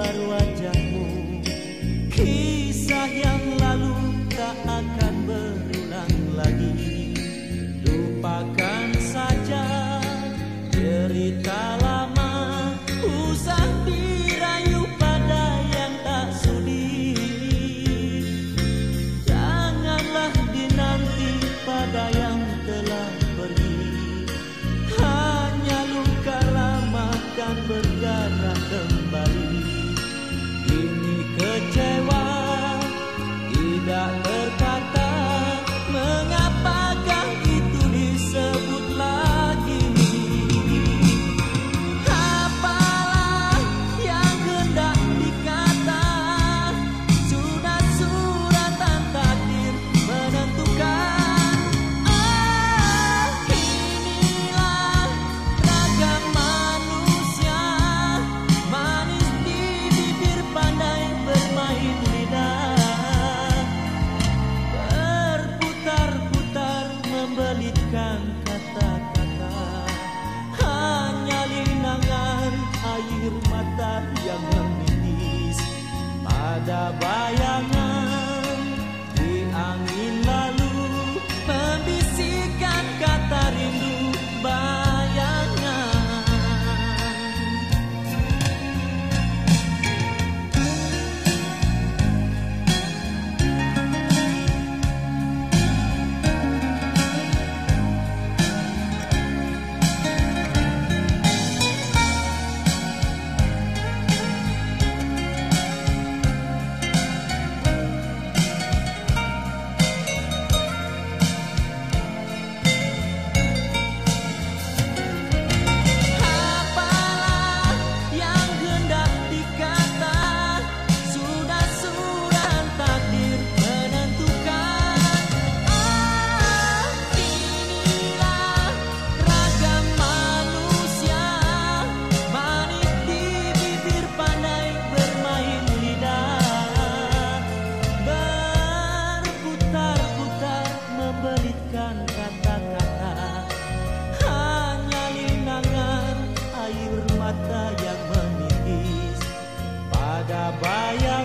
baru aja mata yang menipis pada bayang